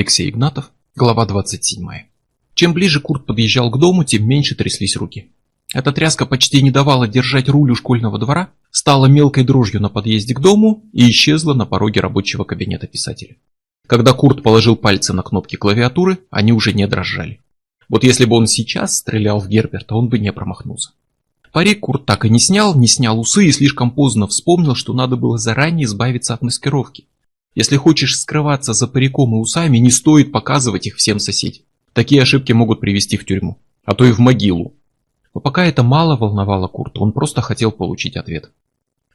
Алексей Игнатов, глава 27. Чем ближе Курт подъезжал к дому, тем меньше тряслись руки. Эта тряска почти не давала держать руль у школьного двора, стала мелкой дрожью на подъезде к дому и исчезла на пороге рабочего кабинета писателя. Когда Курт положил пальцы на кнопки клавиатуры, они уже не дрожали. Вот если бы он сейчас стрелял в Герберта, он бы не промахнулся. Парик Курт так и не снял, не снял усы и слишком поздно вспомнил, что надо было заранее избавиться от маскировки. Если хочешь скрываться за париком и усами, не стоит показывать их всем соседям. Такие ошибки могут привести в тюрьму, а то и в могилу. Но пока это мало волновало Курта, он просто хотел получить ответ.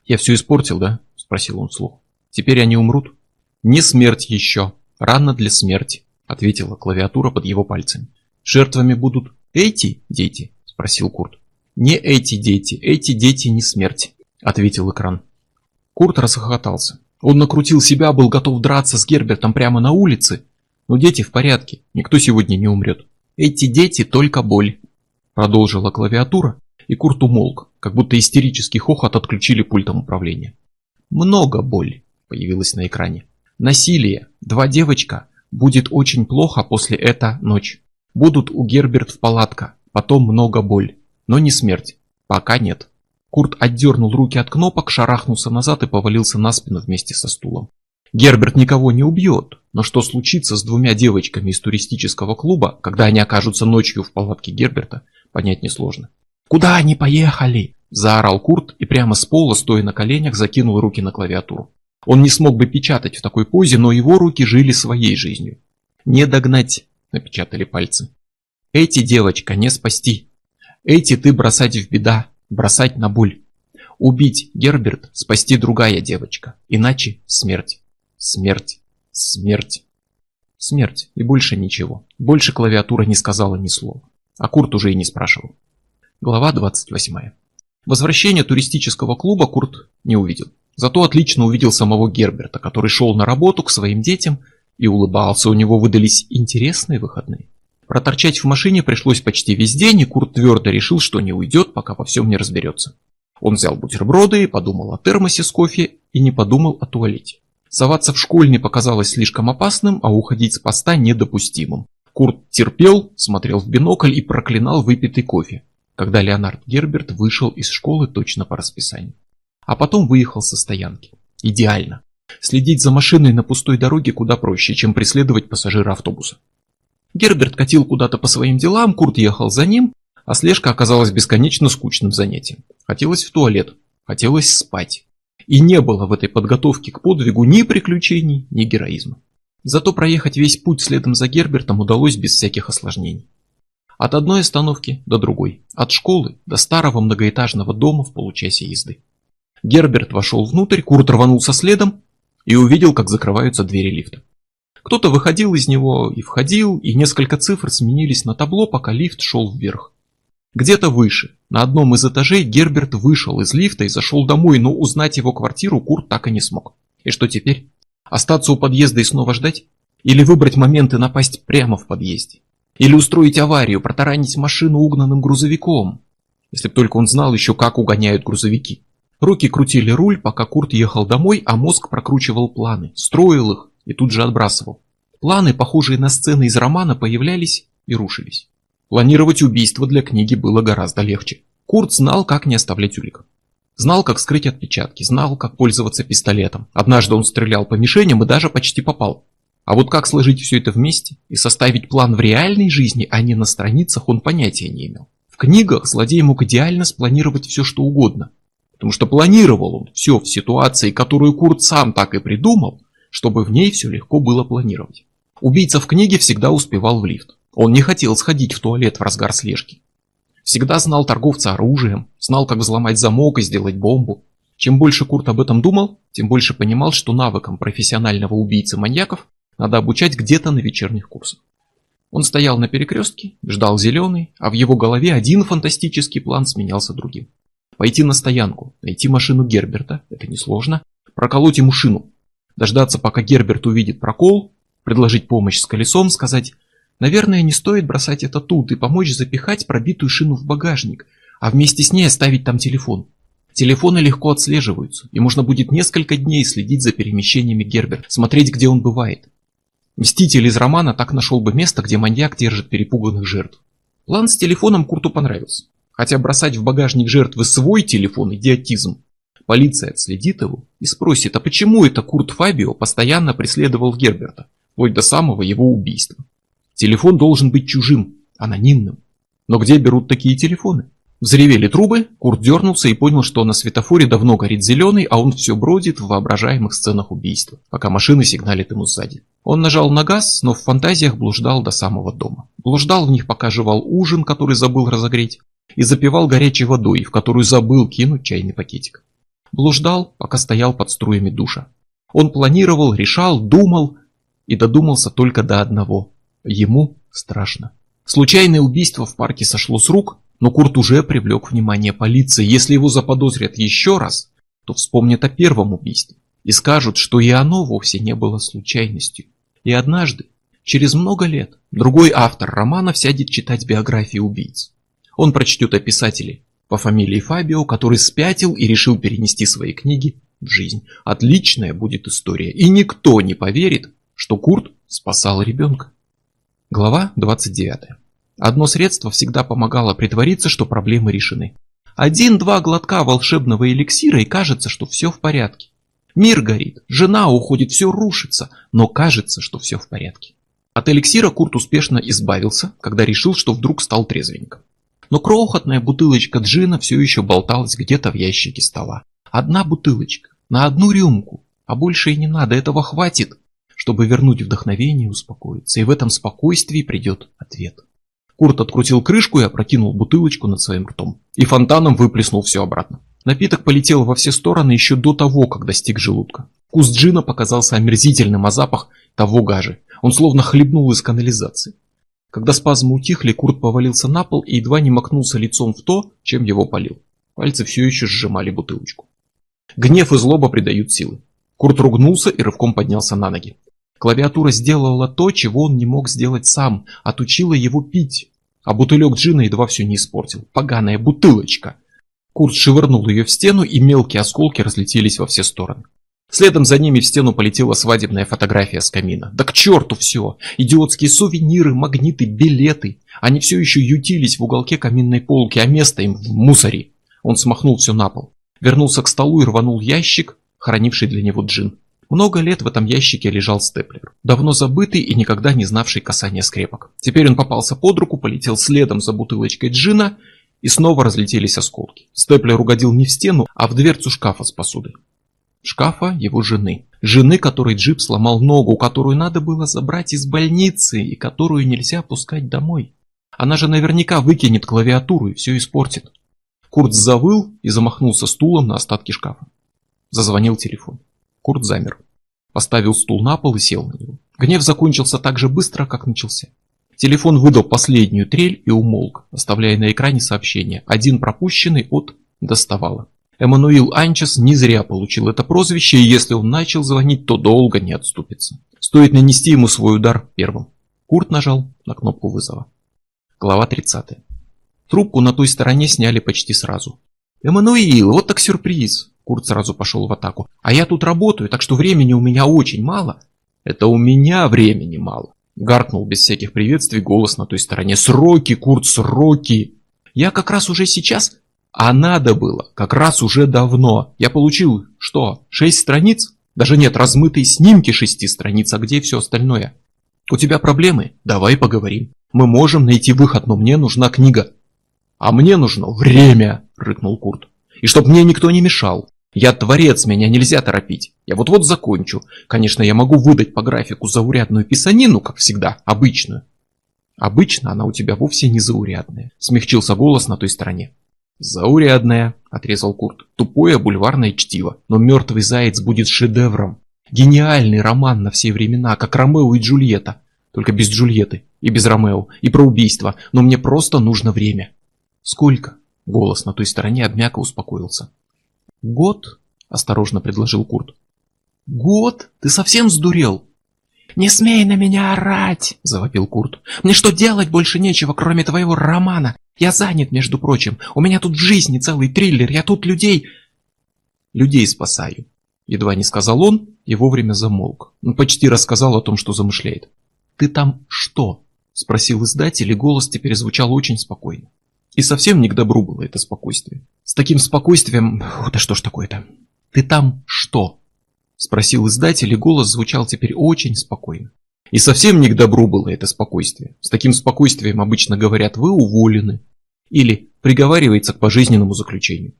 «Я все испортил, да?» – спросил он вслух. «Теперь они умрут?» «Не смерть еще. Рано для смерти», – ответила клавиатура под его пальцами. «Жертвами будут эти дети?» – спросил Курт. «Не эти дети, эти дети не смерть», — ответил экран. Курт расхохотался. Он накрутил себя, был готов драться с Гербертом прямо на улице. Но дети в порядке, никто сегодня не умрет. Эти дети только боль. Продолжила клавиатура, и Курт умолк, как будто истерический хохот отключили пультом управления. Много боли появилось на экране. Насилие. Два девочка. Будет очень плохо после эта ночь. Будут у Герберт в палатка. Потом много боль. Но не смерть. Пока нет. Курт отдернул руки от кнопок, шарахнулся назад и повалился на спину вместе со стулом. Герберт никого не убьет, но что случится с двумя девочками из туристического клуба, когда они окажутся ночью в палатке Герберта, понять несложно. «Куда они поехали?» – заорал Курт и прямо с пола, стоя на коленях, закинул руки на клавиатуру. Он не смог бы печатать в такой позе, но его руки жили своей жизнью. «Не догнать», – напечатали пальцы. «Эти девочка не спасти. Эти ты бросать в беда, бросать на боль. Убить Герберт, спасти другая девочка. Иначе смерть. Смерть. Смерть. Смерть. И больше ничего. Больше клавиатура не сказала ни слова. А Курт уже и не спрашивал. Глава 28. Возвращение туристического клуба Курт не увидел. Зато отлично увидел самого Герберта, который шел на работу к своим детям и улыбался. У него выдались интересные выходные. Проторчать в машине пришлось почти весь день, и Курт твердо решил, что не уйдет, пока во всем не разберется. Он взял бутерброды, подумал о термосе с кофе и не подумал о туалете. Соваться в школьный показалось слишком опасным, а уходить с поста недопустимым. Курт терпел, смотрел в бинокль и проклинал выпитый кофе, когда Леонард Герберт вышел из школы точно по расписанию. А потом выехал со стоянки. Идеально. Следить за машиной на пустой дороге куда проще, чем преследовать пассажира автобуса. Герберт катил куда-то по своим делам, Курт ехал за ним, а слежка оказалась бесконечно скучным занятием. Хотелось в туалет, хотелось спать. И не было в этой подготовке к подвигу ни приключений, ни героизма. Зато проехать весь путь следом за Гербертом удалось без всяких осложнений. От одной остановки до другой, от школы до старого многоэтажного дома в получасе езды. Герберт вошел внутрь, Курт рванулся следом и увидел, как закрываются двери лифта. Кто-то выходил из него и входил, и несколько цифр сменились на табло, пока лифт шел вверх. Где-то выше, на одном из этажей, Герберт вышел из лифта и зашел домой, но узнать его квартиру Курт так и не смог. И что теперь? Остаться у подъезда и снова ждать? Или выбрать момент и напасть прямо в подъезде? Или устроить аварию, протаранить машину угнанным грузовиком? Если бы только он знал еще, как угоняют грузовики. Руки крутили руль, пока Курт ехал домой, а мозг прокручивал планы, строил их, и тут же отбрасывал. Планы, похожие на сцены из романа, появлялись и рушились. Планировать убийство для книги было гораздо легче. Курт знал, как не оставлять улик. Знал, как скрыть отпечатки, знал, как пользоваться пистолетом. Однажды он стрелял по мишеням и даже почти попал. А вот как сложить все это вместе и составить план в реальной жизни, а не на страницах, он понятия не имел. В книгах злодей мог идеально спланировать все, что угодно. Потому что планировал он все в ситуации, которую Курт сам так и придумал, чтобы в ней все легко было планировать. Убийца в книге всегда успевал в лифт. Он не хотел сходить в туалет в разгар слежки. Всегда знал торговца оружием, знал, как взломать замок и сделать бомбу. Чем больше Курт об этом думал, тем больше понимал, что навыкам профессионального убийцы-маньяков надо обучать где-то на вечерних курсах. Он стоял на перекрестке, ждал зеленый, а в его голове один фантастический план сменялся другим. Пойти на стоянку, найти машину Герберта, это несложно, проколоть ему шину, дождаться, пока Герберт увидит прокол, предложить помощь с колесом, сказать «Наверное, не стоит бросать это тут и помочь запихать пробитую шину в багажник, а вместе с ней оставить там телефон». Телефоны легко отслеживаются, и можно будет несколько дней следить за перемещениями Герберта, смотреть, где он бывает. Мститель из романа так нашел бы место, где маньяк держит перепуганных жертв. План с телефоном Курту понравился. Хотя бросать в багажник жертвы свой телефон – идиотизм. Полиция отследит его и спросит, а почему это Курт Фабио постоянно преследовал Герберта, вплоть до самого его убийства. Телефон должен быть чужим, анонимным. Но где берут такие телефоны? Взревели трубы, Курт дернулся и понял, что на светофоре давно горит зеленый, а он все бродит в воображаемых сценах убийства, пока машины сигналит ему сзади. Он нажал на газ, но в фантазиях блуждал до самого дома. Блуждал в них, пока жевал ужин, который забыл разогреть, и запивал горячей водой, в которую забыл кинуть чайный пакетик. Блуждал, пока стоял под струями душа. Он планировал, решал, думал и додумался только до одного. Ему страшно. Случайное убийство в парке сошло с рук, но Курт уже привлек внимание полиции. Если его заподозрят еще раз, то вспомнят о первом убийстве и скажут, что и оно вовсе не было случайностью. И однажды, через много лет, другой автор романа сядет читать биографии убийц. Он прочтет о писателе по фамилии Фабио, который спятил и решил перенести свои книги в жизнь. Отличная будет история, и никто не поверит, что Курт спасал ребенка. Глава 29. Одно средство всегда помогало притвориться, что проблемы решены. Один-два глотка волшебного эликсира и кажется, что все в порядке. Мир горит, жена уходит, все рушится, но кажется, что все в порядке. От эликсира Курт успешно избавился, когда решил, что вдруг стал трезвенником. Но крохотная бутылочка джина все еще болталась где-то в ящике стола. Одна бутылочка, на одну рюмку, а больше и не надо, этого хватит, чтобы вернуть вдохновение и успокоиться. И в этом спокойствии придет ответ. Курт открутил крышку и опрокинул бутылочку над своим ртом. И фонтаном выплеснул все обратно. Напиток полетел во все стороны еще до того, как достиг желудка. Вкус джина показался омерзительным, а запах того гажи. Он словно хлебнул из канализации. Когда спазмы утихли, Курт повалился на пол и едва не макнулся лицом в то, чем его полил. Пальцы все еще сжимали бутылочку. Гнев и злоба придают силы. Курт ругнулся и рывком поднялся на ноги. Клавиатура сделала то, чего он не мог сделать сам, отучила его пить. А бутылек джина едва все не испортил. Поганая бутылочка. Курт швырнул ее в стену, и мелкие осколки разлетелись во все стороны. Следом за ними в стену полетела свадебная фотография с камина. Да к черту все! Идиотские сувениры, магниты, билеты. Они все еще ютились в уголке каминной полки, а место им в мусоре. Он смахнул все на пол. Вернулся к столу и рванул ящик, хранивший для него джин. Много лет в этом ящике лежал степлер, давно забытый и никогда не знавший касания скрепок. Теперь он попался под руку, полетел следом за бутылочкой джина, и снова разлетелись осколки. Степлер угодил не в стену, а в дверцу шкафа с посудой. Шкафа его жены. Жены, которой джип сломал ногу, которую надо было забрать из больницы и которую нельзя пускать домой. Она же наверняка выкинет клавиатуру и все испортит. Курт завыл и замахнулся стулом на остатки шкафа. Зазвонил телефон. Курт замер. Поставил стул на пол и сел на него. Гнев закончился так же быстро, как начался. Телефон выдал последнюю трель и умолк, оставляя на экране сообщение. Один пропущенный от доставала. Эммануил Анчес не зря получил это прозвище, и если он начал звонить, то долго не отступится. Стоит нанести ему свой удар первым. Курт нажал на кнопку вызова. Глава 30. Трубку на той стороне сняли почти сразу. «Эммануил, вот так сюрприз!» Курт сразу пошел в атаку. «А я тут работаю, так что времени у меня очень мало». «Это у меня времени мало», — гаркнул без всяких приветствий голос на той стороне. «Сроки, Курт, сроки!» «Я как раз уже сейчас...» «А надо было, как раз уже давно. Я получил, что, шесть страниц? Даже нет, размытые снимки шести страниц, а где все остальное?» «У тебя проблемы? Давай поговорим. Мы можем найти выход, но мне нужна книга». «А мне нужно время!» — рыкнул Курт. «И чтоб мне никто не мешал. Я творец, меня нельзя торопить. Я вот-вот закончу. Конечно, я могу выдать по графику заурядную писанину, как всегда, обычную. Обычно она у тебя вовсе не заурядная, смягчился голос на той стороне. Заурядная, отрезал Курт. Тупое бульварное чтиво. Но мертвый заяц будет шедевром. Гениальный роман на все времена, как Ромео и Джульетта. Только без Джульетты и без Ромео, и про убийство. Но мне просто нужно время. Сколько? Голос на той стороне обмяко успокоился. «Год?» – осторожно предложил Курт. «Год? Ты совсем сдурел?» «Не смей на меня орать!» – завопил Курт. «Мне что делать больше нечего, кроме твоего романа? Я занят, между прочим. У меня тут в жизни целый триллер, я тут людей...» «Людей спасаю», – едва не сказал он, и вовремя замолк. Он почти рассказал о том, что замышляет. «Ты там что?» – спросил издатель, и голос теперь звучал очень спокойно. И совсем не к добру было это спокойствие. С таким спокойствием... Да что ж такое-то? «Ты там что?» – спросил издатель, и голос звучал теперь очень спокойно. И совсем не к добру было это спокойствие. С таким спокойствием обычно говорят «вы уволены» или приговаривается к пожизненному заключению.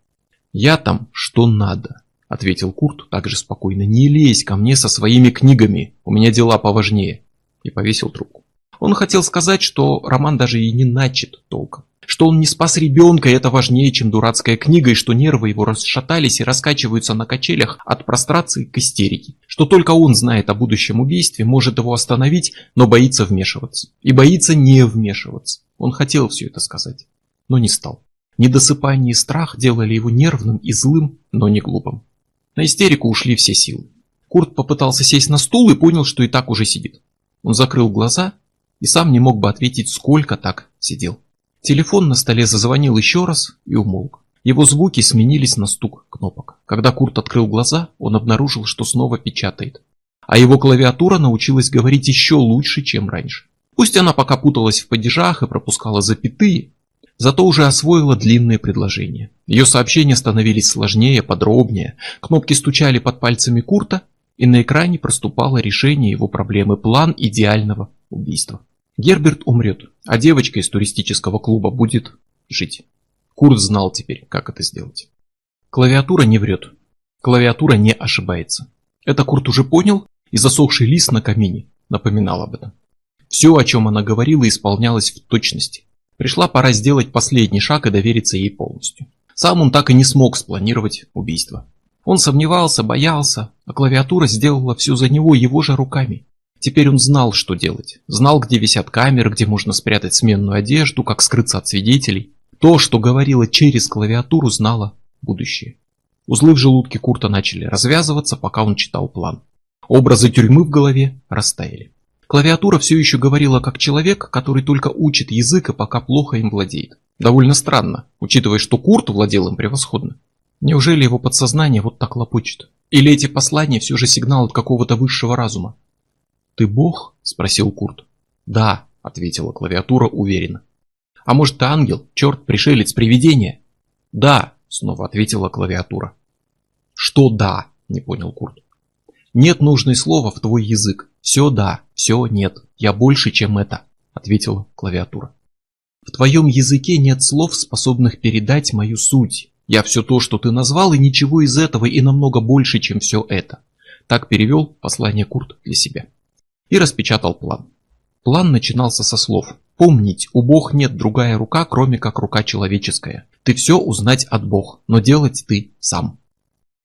«Я там что надо», — ответил Курт также спокойно. «Не лезь ко мне со своими книгами, у меня дела поважнее». И повесил трубку. Он хотел сказать, что роман даже и не начат толком. Что он не спас ребенка, и это важнее, чем дурацкая книга, и что нервы его расшатались и раскачиваются на качелях от прострации к истерике. Что только он знает о будущем убийстве, может его остановить, но боится вмешиваться. И боится не вмешиваться. Он хотел все это сказать, но не стал. Недосыпание и страх делали его нервным и злым, но не глупым. На истерику ушли все силы. Курт попытался сесть на стул и понял, что и так уже сидит. Он закрыл глаза и сам не мог бы ответить, сколько так сидел. Телефон на столе зазвонил еще раз и умолк. Его звуки сменились на стук кнопок. Когда Курт открыл глаза, он обнаружил, что снова печатает. А его клавиатура научилась говорить еще лучше, чем раньше. Пусть она пока путалась в падежах и пропускала запятые, зато уже освоила длинные предложения. Ее сообщения становились сложнее, подробнее, кнопки стучали под пальцами Курта, и на экране проступало решение его проблемы, план идеального убийства. Герберт умрет, а девочка из туристического клуба будет жить. Курт знал теперь, как это сделать. Клавиатура не врет. Клавиатура не ошибается. Это Курт уже понял, и засохший лист на камине напоминал об этом. Все, о чем она говорила, исполнялось в точности. Пришла пора сделать последний шаг и довериться ей полностью. Сам он так и не смог спланировать убийство. Он сомневался, боялся, а клавиатура сделала все за него его же руками. Теперь он знал, что делать. Знал, где висят камеры, где можно спрятать сменную одежду, как скрыться от свидетелей. То, что говорило через клавиатуру, знало будущее. Узлы в желудке Курта начали развязываться, пока он читал план. Образы тюрьмы в голове растаяли. Клавиатура все еще говорила как человек, который только учит язык и пока плохо им владеет. Довольно странно, учитывая, что Курт владел им превосходно. Неужели его подсознание вот так лопочет? Или эти послания все же сигнал от какого-то высшего разума? «Ты бог?» – спросил Курт. «Да», – ответила клавиатура уверенно. «А может, ты ангел, черт, пришелец, привидение?» «Да», – снова ответила клавиатура. «Что «да»?» – не понял Курт. «Нет нужной слова в твой язык. Все «да», все «нет». Я больше, чем это», – ответила клавиатура. «В твоем языке нет слов, способных передать мою суть. Я все то, что ты назвал, и ничего из этого, и намного больше, чем все это». Так перевел послание Курт для себя и распечатал план. План начинался со слов «Помнить, у Бог нет другая рука, кроме как рука человеческая. Ты все узнать от Бог, но делать ты сам».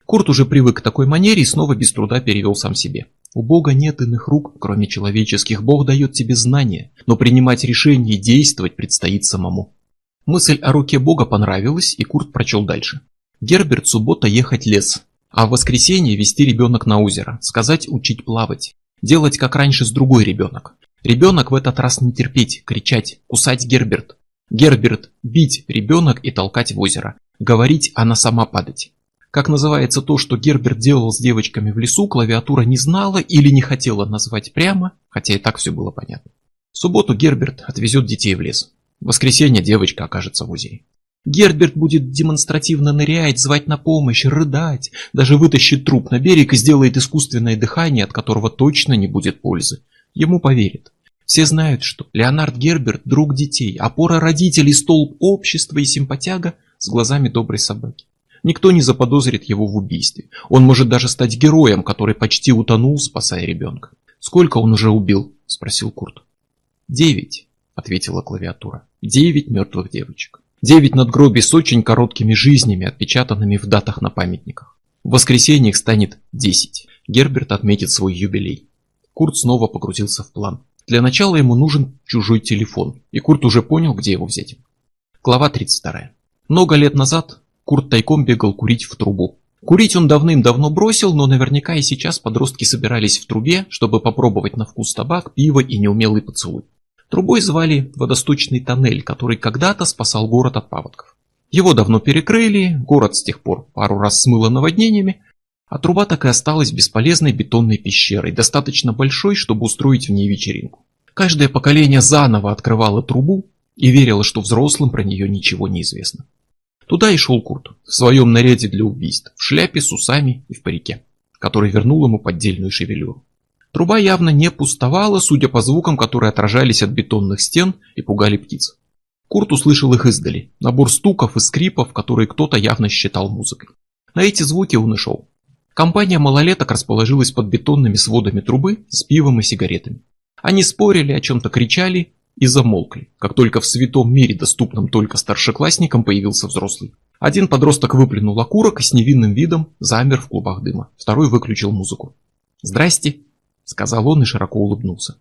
Курт уже привык к такой манере и снова без труда перевел сам себе. У Бога нет иных рук, кроме человеческих. Бог дает тебе знания, но принимать решения и действовать предстоит самому. Мысль о руке Бога понравилась, и Курт прочел дальше. Герберт суббота ехать лес, а в воскресенье вести ребенок на озеро, сказать учить плавать. Делать как раньше с другой ребенок. Ребенок в этот раз не терпеть, кричать, кусать Герберт. Герберт бить ребенок и толкать в озеро. Говорить, она сама падать. Как называется то, что Герберт делал с девочками в лесу, клавиатура не знала или не хотела назвать прямо, хотя и так все было понятно. В субботу Герберт отвезет детей в лес. В воскресенье девочка окажется в озере. Герберт будет демонстративно нырять, звать на помощь, рыдать, даже вытащит труп на берег и сделает искусственное дыхание, от которого точно не будет пользы. Ему поверят. Все знают, что Леонард Герберт – друг детей, опора родителей, столб общества и симпатяга с глазами доброй собаки. Никто не заподозрит его в убийстве. Он может даже стать героем, который почти утонул, спасая ребенка. «Сколько он уже убил?» – спросил Курт. «Девять», – ответила клавиатура. «Девять мертвых девочек». Девять надгробий с очень короткими жизнями, отпечатанными в датах на памятниках. В воскресенье их станет 10. Герберт отметит свой юбилей. Курт снова погрузился в план. Для начала ему нужен чужой телефон, и Курт уже понял, где его взять. Глава 32. Много лет назад Курт тайком бегал курить в трубу. Курить он давным-давно бросил, но наверняка и сейчас подростки собирались в трубе, чтобы попробовать на вкус табак, пиво и неумелый поцелуй. Трубой звали водосточный тоннель, который когда-то спасал город от паводков. Его давно перекрыли, город с тех пор пару раз смыло наводнениями, А труба так и осталась бесполезной бетонной пещерой, достаточно большой, чтобы устроить в ней вечеринку. Каждое поколение заново открывало трубу и верило, что взрослым про нее ничего не известно. Туда и шел Курт, в своем наряде для убийств, в шляпе с усами и в парике, который вернул ему поддельную шевелюру. Труба явно не пустовала, судя по звукам, которые отражались от бетонных стен и пугали птиц. Курт услышал их издали, набор стуков и скрипов, которые кто-то явно считал музыкой. На эти звуки он и шел. Компания малолеток расположилась под бетонными сводами трубы с пивом и сигаретами. Они спорили, о чем-то кричали и замолкли, как только в святом мире, доступном только старшеклассникам, появился взрослый. Один подросток выплюнул окурок и с невинным видом замер в клубах дыма. Второй выключил музыку. «Здрасте», — сказал он и широко улыбнулся.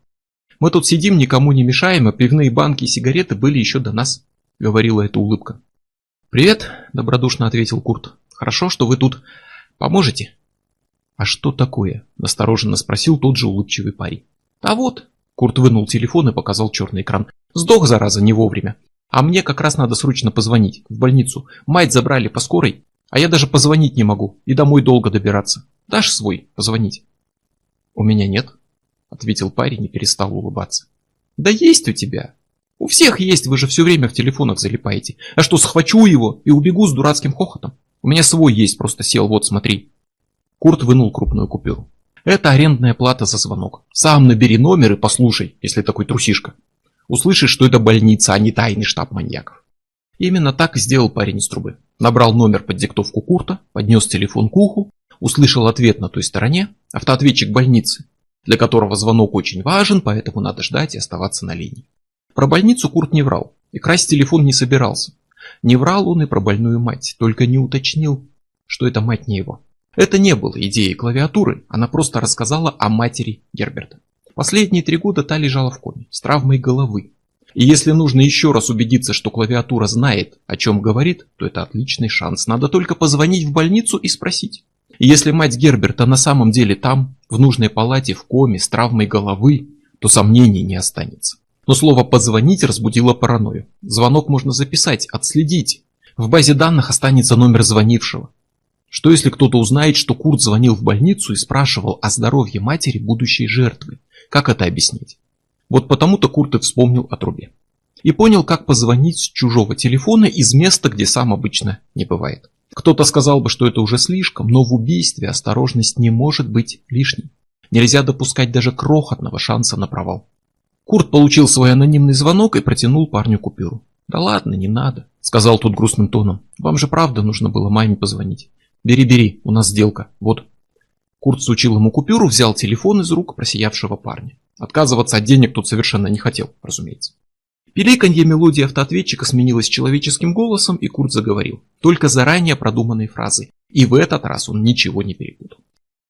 «Мы тут сидим, никому не мешаем, а пивные банки и сигареты были еще до нас», — говорила эта улыбка. «Привет», — добродушно ответил Курт. «Хорошо, что вы тут поможете?» «А что такое?» – настороженно спросил тот же улыбчивый парень. «А вот», – Курт вынул телефон и показал черный экран. «Сдох, зараза, не вовремя. А мне как раз надо срочно позвонить, в больницу. Мать забрали по скорой, а я даже позвонить не могу, и домой долго добираться. Дашь свой позвонить?» «У меня нет», – ответил парень и перестал улыбаться. «Да есть у тебя. У всех есть, вы же все время в телефонах залипаете. А что, схвачу его и убегу с дурацким хохотом? У меня свой есть, просто сел, вот смотри». Курт вынул крупную купюру. Это арендная плата за звонок. Сам набери номер и послушай, если такой трусишка. Услышишь, что это больница, а не тайный штаб маньяков. Именно так сделал парень из трубы. Набрал номер под диктовку Курта, поднес телефон к уху, услышал ответ на той стороне, автоответчик больницы, для которого звонок очень важен, поэтому надо ждать и оставаться на линии. Про больницу Курт не врал, и красть телефон не собирался. Не врал он и про больную мать, только не уточнил, что эта мать не его. Это не было идеей клавиатуры, она просто рассказала о матери Герберта. Последние три года та лежала в коме, с травмой головы. И если нужно еще раз убедиться, что клавиатура знает, о чем говорит, то это отличный шанс. Надо только позвонить в больницу и спросить. И если мать Герберта на самом деле там, в нужной палате, в коме, с травмой головы, то сомнений не останется. Но слово «позвонить» разбудило паранойю. Звонок можно записать, отследить. В базе данных останется номер звонившего. Что если кто-то узнает, что Курт звонил в больницу и спрашивал о здоровье матери будущей жертвы? Как это объяснить? Вот потому-то Курт и вспомнил о трубе. И понял, как позвонить с чужого телефона из места, где сам обычно не бывает. Кто-то сказал бы, что это уже слишком, но в убийстве осторожность не может быть лишней. Нельзя допускать даже крохотного шанса на провал. Курт получил свой анонимный звонок и протянул парню купюру. «Да ладно, не надо», — сказал тот грустным тоном. «Вам же правда нужно было маме позвонить. «Бери, бери, у нас сделка, вот». Курт сучил ему купюру, взял телефон из рук просиявшего парня. Отказываться от денег тут совершенно не хотел, разумеется. Пиликанье мелодии автоответчика сменилось человеческим голосом, и Курт заговорил, только заранее продуманной фразой. И в этот раз он ничего не перепутал.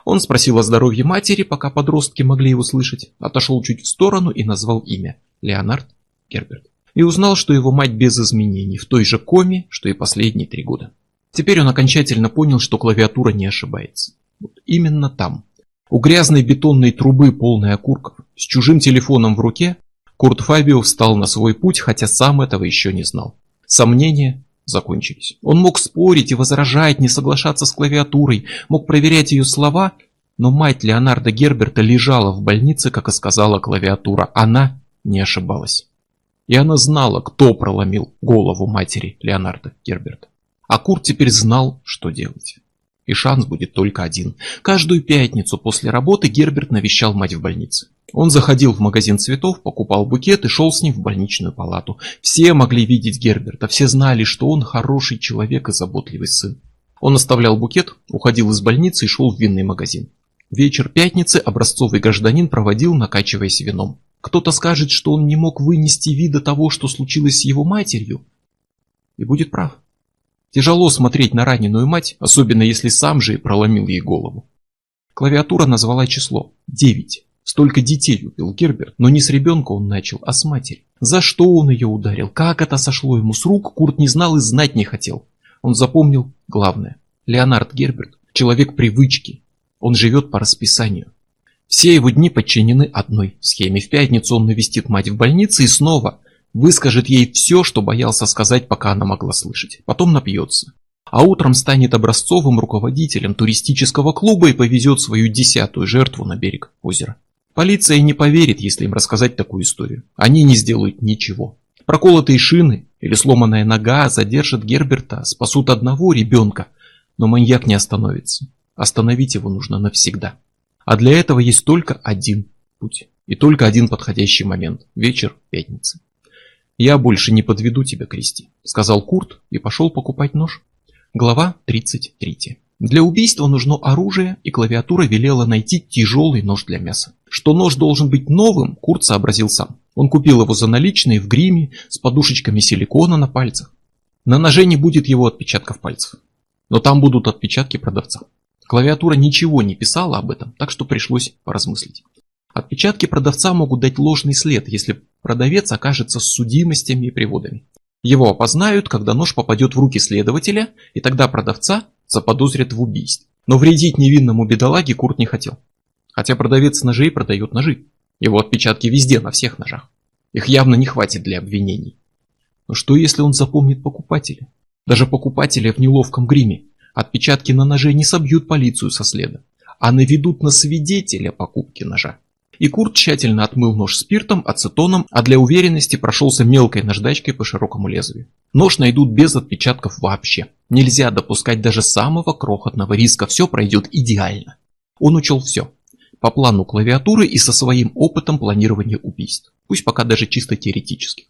Он спросил о здоровье матери, пока подростки могли его слышать, отошел чуть в сторону и назвал имя – Леонард Герберт. И узнал, что его мать без изменений, в той же коме, что и последние три года. Теперь он окончательно понял, что клавиатура не ошибается. Вот именно там. У грязной бетонной трубы, полной окурков, с чужим телефоном в руке, Курт Фабио встал на свой путь, хотя сам этого еще не знал. Сомнения закончились. Он мог спорить и возражать, не соглашаться с клавиатурой, мог проверять ее слова, но мать Леонарда Герберта лежала в больнице, как и сказала клавиатура. Она не ошибалась. И она знала, кто проломил голову матери Леонарда Герберта. А Курт теперь знал, что делать. И шанс будет только один. Каждую пятницу после работы Герберт навещал мать в больнице. Он заходил в магазин цветов, покупал букет и шел с ним в больничную палату. Все могли видеть Герберта, все знали, что он хороший человек и заботливый сын. Он оставлял букет, уходил из больницы и шел в винный магазин. Вечер пятницы образцовый гражданин проводил, накачиваясь вином. Кто-то скажет, что он не мог вынести вида того, что случилось с его матерью. И будет прав. Тяжело смотреть на раненую мать, особенно если сам же и проломил ей голову. Клавиатура назвала число – 9. Столько детей убил Герберт, но не с ребенка он начал, а с матери. За что он ее ударил, как это сошло ему с рук, Курт не знал и знать не хотел. Он запомнил главное. Леонард Герберт – человек привычки. Он живет по расписанию. Все его дни подчинены одной схеме. В пятницу он навестит мать в больнице и снова Выскажет ей все, что боялся сказать, пока она могла слышать. Потом напьется. а утром станет образцовым руководителем туристического клуба и повезет свою десятую жертву на берег озера. Полиция не поверит, если им рассказать такую историю. Они не сделают ничего. Проколотые шины или сломанная нога задержат Герберта, спасут одного ребенка, но маньяк не остановится. Остановить его нужно навсегда. А для этого есть только один путь. И только один подходящий момент. Вечер пятницы. «Я больше не подведу тебя, Кристи», — сказал Курт и пошел покупать нож. Глава 33. Для убийства нужно оружие, и клавиатура велела найти тяжелый нож для мяса. Что нож должен быть новым, Курт сообразил сам. Он купил его за наличные в гриме с подушечками силикона на пальцах. На ноже не будет его отпечатков пальцев. Но там будут отпечатки продавца. Клавиатура ничего не писала об этом, так что пришлось поразмыслить. Отпечатки продавца могут дать ложный след, если продавец окажется с судимостями и приводами. Его опознают, когда нож попадет в руки следователя, и тогда продавца заподозрят в убийстве. Но вредить невинному бедолаге Курт не хотел. Хотя продавец ножей продает ножи. Его отпечатки везде, на всех ножах. Их явно не хватит для обвинений. Но что если он запомнит покупателя? Даже покупателя в неловком гриме. Отпечатки на ноже не собьют полицию со следа, а наведут на свидетеля покупки ножа. И Курт тщательно отмыл нож спиртом, ацетоном, а для уверенности прошелся мелкой наждачкой по широкому лезвию. Нож найдут без отпечатков вообще. Нельзя допускать даже самого крохотного риска, все пройдет идеально. Он учел все. По плану клавиатуры и со своим опытом планирования убийств. Пусть пока даже чисто теоретически.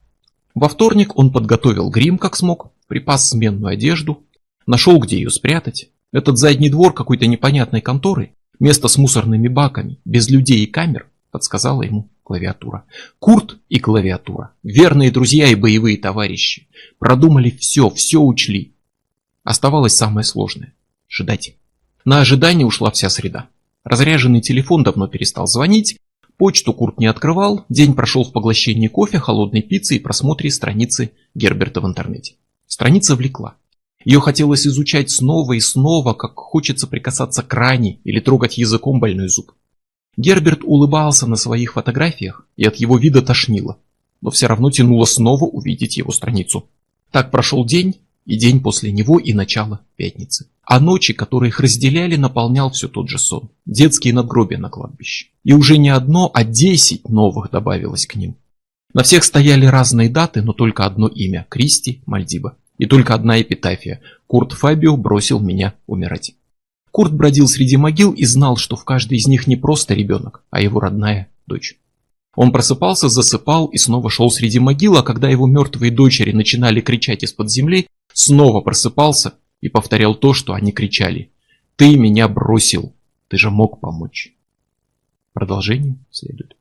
Во вторник он подготовил грим как смог, припас сменную одежду, нашел где ее спрятать. Этот задний двор какой-то непонятной конторы, место с мусорными баками, без людей и камер, подсказала ему клавиатура. Курт и клавиатура, верные друзья и боевые товарищи, продумали все, все учли. Оставалось самое сложное – ждать. На ожидание ушла вся среда. Разряженный телефон давно перестал звонить, почту Курт не открывал, день прошел в поглощении кофе, холодной пиццы и просмотре страницы Герберта в интернете. Страница влекла. Ее хотелось изучать снова и снова, как хочется прикасаться к ране или трогать языком больной зуб. Герберт улыбался на своих фотографиях, и от его вида тошнило, но все равно тянуло снова увидеть его страницу. Так прошел день, и день после него, и начало пятницы. А ночи, которые их разделяли, наполнял все тот же сон. Детские надгробия на кладбище. И уже не одно, а десять новых добавилось к ним. На всех стояли разные даты, но только одно имя – Кристи Мальдиба. И только одна эпитафия – Курт Фабио бросил меня умирать. Курт бродил среди могил и знал, что в каждой из них не просто ребенок, а его родная дочь. Он просыпался, засыпал и снова шел среди могил, а когда его мертвые дочери начинали кричать из-под земли, снова просыпался и повторял то, что они кричали. «Ты меня бросил! Ты же мог помочь!» Продолжение следует.